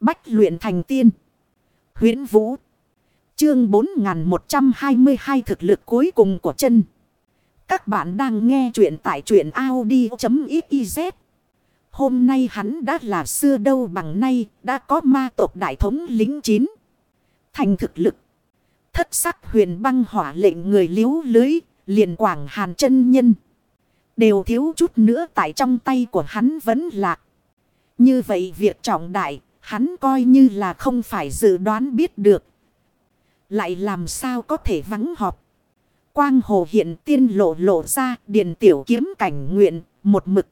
Bách luyện thành tiên. huyễn Vũ. Chương 4122 thực lực cuối cùng của chân. Các bạn đang nghe truyện tại truyện Audi.xyz. Hôm nay hắn đã là xưa đâu bằng nay, đã có ma tộc đại thống lính chín. Thành thực lực. Thất sắc huyền băng hỏa lệnh người liếu lưới, liền quảng hàn chân nhân. Đều thiếu chút nữa tại trong tay của hắn vẫn lạc. Như vậy việc trọng đại, hắn coi như là không phải dự đoán biết được. Lại làm sao có thể vắng họp. Quang hồ hiện tiên lộ lộ ra điền tiểu kiếm cảnh nguyện một mực.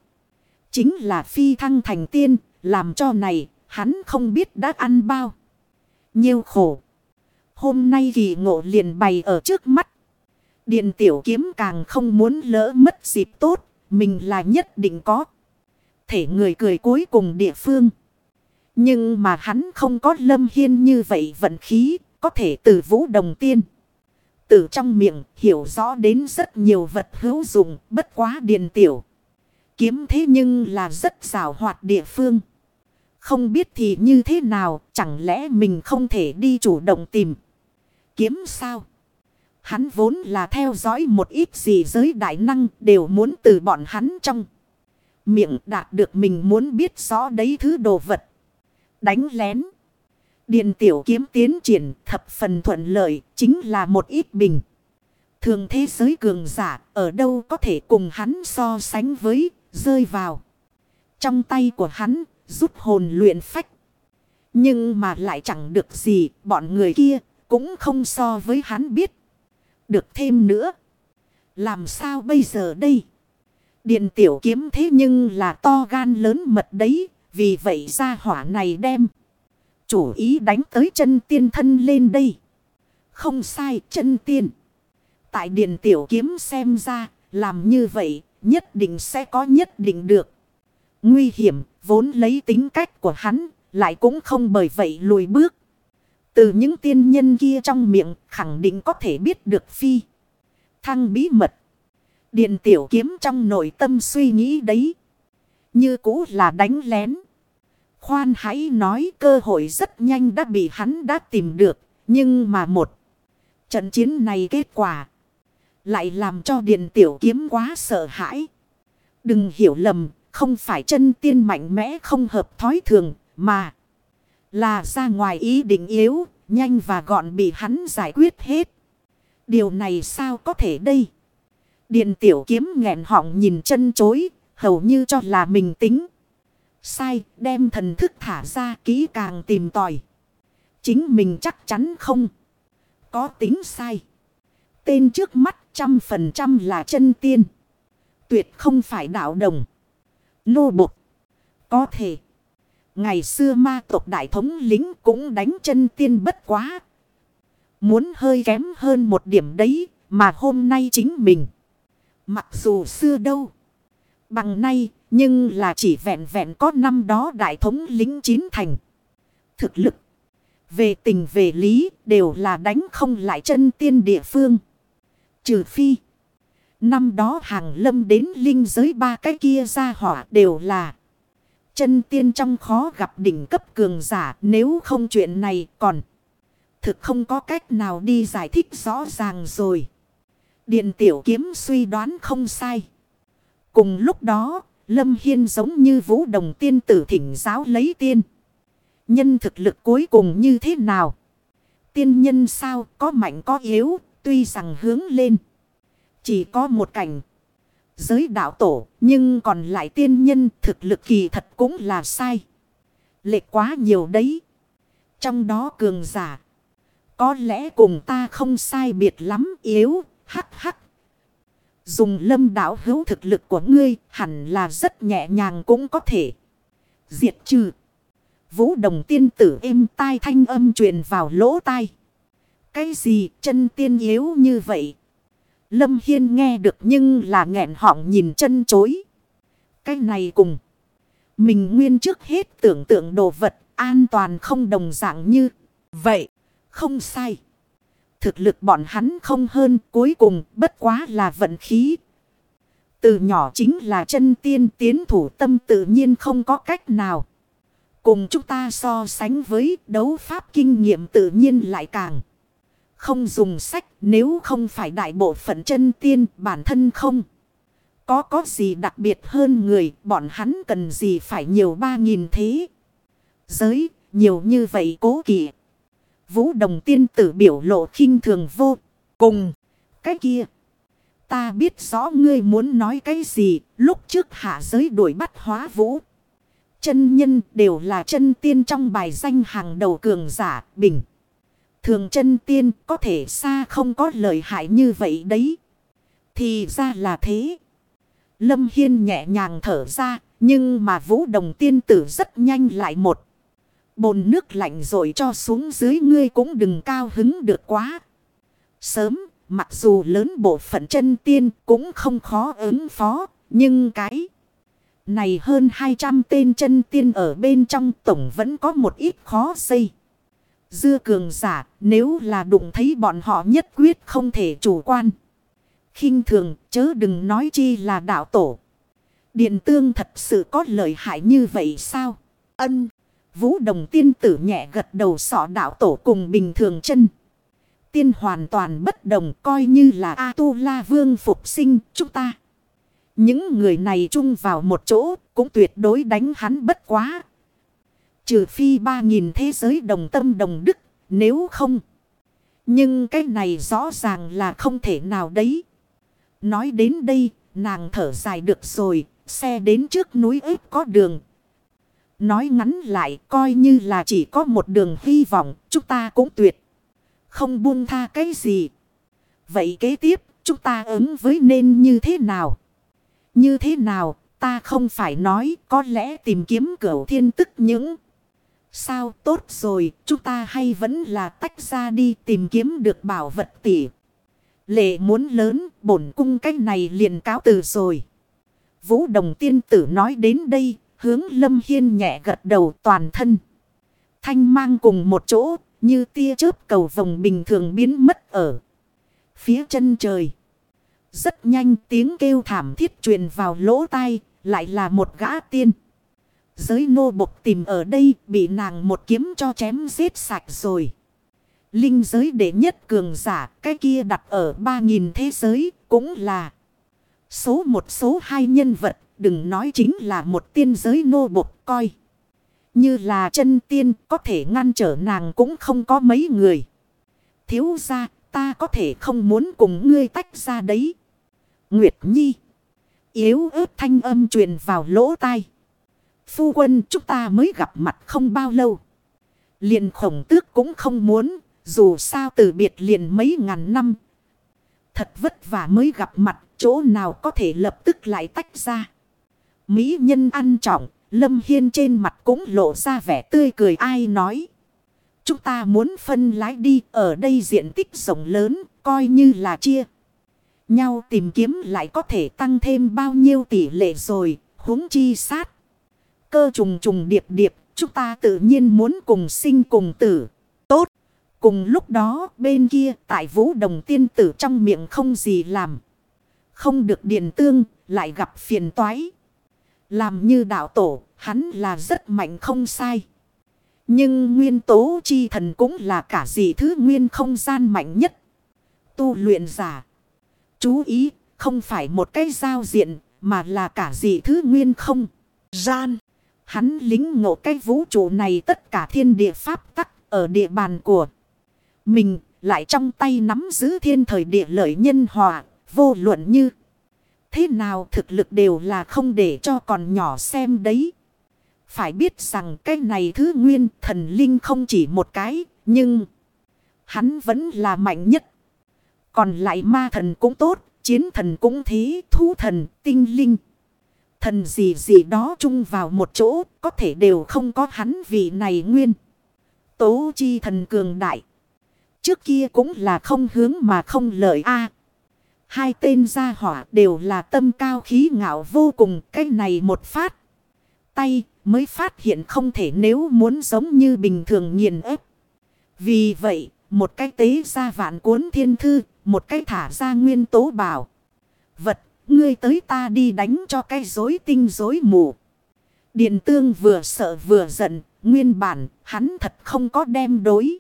Chính là phi thăng thành tiên, làm cho này, hắn không biết đã ăn bao. Nhiêu khổ. Hôm nay kỳ ngộ liền bày ở trước mắt. Điện tiểu kiếm càng không muốn lỡ mất dịp tốt, mình là nhất định có. Thể người cười cuối cùng địa phương. Nhưng mà hắn không có lâm hiên như vậy vận khí, có thể từ vũ đồng tiên. Từ trong miệng hiểu rõ đến rất nhiều vật hữu dụng, bất quá điền tiểu. Kiếm thế nhưng là rất xảo hoạt địa phương. Không biết thì như thế nào, chẳng lẽ mình không thể đi chủ động tìm. Kiếm sao? Hắn vốn là theo dõi một ít gì giới đại năng đều muốn từ bọn hắn trong. Miệng đạt được mình muốn biết rõ đấy thứ đồ vật. Đánh lén. Điền tiểu kiếm tiến triển, thập phần thuận lợi, chính là một ít bình. Thường thế giới cường giả, ở đâu có thể cùng hắn so sánh với, rơi vào. Trong tay của hắn giúp hồn luyện phách. Nhưng mà lại chẳng được gì, bọn người kia, cũng không so với hắn biết. Được thêm nữa. Làm sao bây giờ đây? Điện tiểu kiếm thế nhưng là to gan lớn mật đấy. Vì vậy ra hỏa này đem. Chủ ý đánh tới chân tiên thân lên đây. Không sai, chân tiên. Tại điện tiểu kiếm xem ra. Làm như vậy, nhất định sẽ có nhất định được. Nguy hiểm, vốn lấy tính cách của hắn. Lại cũng không bởi vậy lùi bước. Từ những tiên nhân kia trong miệng, khẳng định có thể biết được phi. Thăng bí mật. Điện tiểu kiếm trong nội tâm suy nghĩ đấy. Như cũ là đánh lén. Khoan hãy nói cơ hội rất nhanh đã bị hắn đã tìm được. Nhưng mà một trận chiến này kết quả. Lại làm cho điện tiểu kiếm quá sợ hãi. Đừng hiểu lầm. Không phải chân tiên mạnh mẽ không hợp thói thường. Mà là ra ngoài ý định yếu. Nhanh và gọn bị hắn giải quyết hết. Điều này sao có thể đây? Điện tiểu kiếm nghẹn họng nhìn chân chối. Hầu như cho là mình tính. Sai, đem thần thức thả ra, kỹ càng tìm tòi. Chính mình chắc chắn không. Có tính sai. Tên trước mắt trăm phần trăm là chân tiên. Tuyệt không phải đạo đồng. Lô bột. Có thể. Ngày xưa ma tộc đại thống lính cũng đánh chân tiên bất quá. Muốn hơi kém hơn một điểm đấy, mà hôm nay chính mình. Mặc dù xưa đâu. Bằng nay, nhưng là chỉ vẹn vẹn có năm đó đại thống lính chín thành. Thực lực. Về tình về lý đều là đánh không lại chân tiên địa phương. Trừ phi. Năm đó hàng lâm đến linh giới ba cái kia ra hỏa đều là. Chân tiên trong khó gặp đỉnh cấp cường giả, nếu không chuyện này còn. Thực không có cách nào đi giải thích rõ ràng rồi. Điện tiểu kiếm suy đoán không sai. Cùng lúc đó, Lâm Hiên giống như vũ đồng tiên tử thỉnh giáo lấy tiên. Nhân thực lực cuối cùng như thế nào? Tiên nhân sao có mạnh có yếu, tuy rằng hướng lên. Chỉ có một cảnh giới đạo tổ, nhưng còn lại tiên nhân thực lực kỳ thật cũng là sai. Lệ quá nhiều đấy. Trong đó cường giả. Có lẽ cùng ta không sai biệt lắm yếu, hắc hắc. Dùng lâm đạo hữu thực lực của ngươi hẳn là rất nhẹ nhàng cũng có thể. Diệt trừ. Vũ đồng tiên tử êm tai thanh âm truyền vào lỗ tai. Cái gì chân tiên yếu như vậy Lâm Hiên nghe được nhưng là nghẹn họng nhìn chân chối. Cái này cùng. Mình nguyên trước hết tưởng tượng đồ vật an toàn không đồng dạng như. Vậy, không sai. Thực lực bọn hắn không hơn, cuối cùng bất quá là vận khí. Từ nhỏ chính là chân tiên, tiến thủ tâm tự nhiên không có cách nào. Cùng chúng ta so sánh với đấu pháp kinh nghiệm tự nhiên lại càng. Không dùng sách, nếu không phải đại bộ phận chân tiên, bản thân không. Có có gì đặc biệt hơn người, bọn hắn cần gì phải nhiều ba nghìn thế. Giới, nhiều như vậy cố kỵ. Vũ đồng tiên tử biểu lộ khinh thường vô cùng. Cái kia. Ta biết rõ ngươi muốn nói cái gì. Lúc trước hạ giới đuổi bắt hóa vũ. Chân nhân đều là chân tiên trong bài danh hàng đầu cường giả, bình. Thường chân tiên có thể xa không có lợi hại như vậy đấy. Thì ra là thế. Lâm Hiên nhẹ nhàng thở ra. Nhưng mà vũ đồng tiên tử rất nhanh lại một. Bồn nước lạnh rồi cho xuống dưới ngươi cũng đừng cao hứng được quá. Sớm, mặc dù lớn bộ phận chân tiên cũng không khó ứng phó. Nhưng cái này hơn 200 tên chân tiên ở bên trong tổng vẫn có một ít khó xây. Dưa cường giả nếu là đụng thấy bọn họ nhất quyết không thể chủ quan. khinh thường chớ đừng nói chi là đạo tổ. Điện tương thật sự có lợi hại như vậy sao? Ân. Vũ đồng tiên tử nhẹ gật đầu sọ đạo tổ cùng bình thường chân. Tiên hoàn toàn bất đồng, coi như là A-tu-la vương phục sinh chúng ta. Những người này chung vào một chỗ, cũng tuyệt đối đánh hắn bất quá. Trừ phi ba nghìn thế giới đồng tâm đồng đức, nếu không. Nhưng cái này rõ ràng là không thể nào đấy. Nói đến đây, nàng thở dài được rồi. Xe đến trước núi ếp có đường Nói ngắn lại, coi như là chỉ có một đường hy vọng, chúng ta cũng tuyệt. Không buông tha cái gì. Vậy kế tiếp, chúng ta ứng với nên như thế nào? Như thế nào, ta không phải nói, có lẽ tìm kiếm cửu thiên tức những. Sao tốt rồi, chúng ta hay vẫn là tách ra đi tìm kiếm được bảo vật tỷ. Lệ muốn lớn, bổn cung cách này liền cáo từ rồi. Vũ đồng tiên tử nói đến đây hướng Lâm Hiên nhẹ gật đầu toàn thân. Thanh mang cùng một chỗ, như tia chớp cầu vồng bình thường biến mất ở phía chân trời. Rất nhanh tiếng kêu thảm thiết truyền vào lỗ tai, lại là một gã tiên. Giới nô bộc tìm ở đây bị nàng một kiếm cho chém giết sạch rồi. Linh giới đệ nhất cường giả, cái kia đặt ở ba nghìn thế giới, cũng là số một số hai nhân vật đừng nói chính là một tiên giới nô bộc coi. Như là chân tiên có thể ngăn trở nàng cũng không có mấy người. Thiếu ra ta có thể không muốn cùng ngươi tách ra đấy. Nguyệt Nhi. Yếu ớt thanh âm truyền vào lỗ tai. Phu quân, chúng ta mới gặp mặt không bao lâu. Liền khổng tước cũng không muốn. Dù sao từ biệt liền mấy ngàn năm. Thật vất vả mới gặp mặt. Chỗ nào có thể lập tức lại tách ra. Mỹ nhân ăn trọng, Lâm Hiên trên mặt cũng lộ ra vẻ tươi cười ai nói. Chúng ta muốn phân lái đi ở đây diện tích rộng lớn, coi như là chia. Nhau tìm kiếm lại có thể tăng thêm bao nhiêu tỷ lệ rồi, huống chi sát. Cơ trùng trùng điệp điệp, chúng ta tự nhiên muốn cùng sinh cùng tử. Tốt! Cùng lúc đó, bên kia, tại vũ đồng tiên tử trong miệng không gì làm. Không được điện tương, lại gặp phiền toái. Làm như đạo tổ, hắn là rất mạnh không sai. Nhưng nguyên tố chi thần cũng là cả gì thứ nguyên không gian mạnh nhất. Tu luyện giả. Chú ý, không phải một cái giao diện, mà là cả gì thứ nguyên không gian. Hắn lính ngộ cái vũ trụ này tất cả thiên địa pháp tắc ở địa bàn của mình, lại trong tay nắm giữ thiên thời địa lợi nhân hòa, vô luận như. Thế nào thực lực đều là không để cho còn nhỏ xem đấy. Phải biết rằng cái này thứ nguyên thần linh không chỉ một cái, nhưng hắn vẫn là mạnh nhất. Còn lại ma thần cũng tốt, chiến thần cũng thế, thú thần, tinh linh. Thần gì gì đó chung vào một chỗ, có thể đều không có hắn vị này nguyên. Tố chi thần cường đại. Trước kia cũng là không hướng mà không lợi a Hai tên gia hỏa đều là tâm cao khí ngạo vô cùng. Cái này một phát. Tay mới phát hiện không thể nếu muốn giống như bình thường nghiền ép. Vì vậy, một cái tế ra vạn cuốn thiên thư, một cái thả ra nguyên tố bảo. Vật, ngươi tới ta đi đánh cho cái rối tinh rối mù. Điện tương vừa sợ vừa giận, Nguyên bản hắn thật không có đem đối.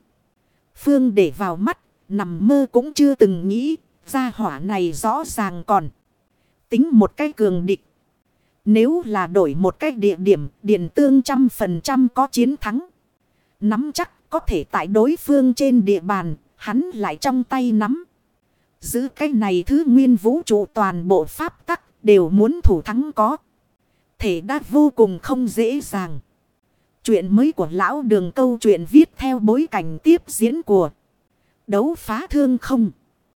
Phương để vào mắt. Nằm mơ cũng chưa từng nghĩ. Gia hỏa này rõ ràng còn. Tính một cái cường địch. Nếu là đổi một cái địa điểm. Điện tương trăm phần trăm có chiến thắng. Nắm chắc có thể tại đối phương trên địa bàn. Hắn lại trong tay nắm. Giữ cái này thứ nguyên vũ trụ toàn bộ pháp tắc đều muốn thủ thắng có. Thể đã vô cùng không dễ dàng. Chuyện mới của lão đường câu chuyện viết theo bối cảnh tiếp diễn của đấu phá thương không.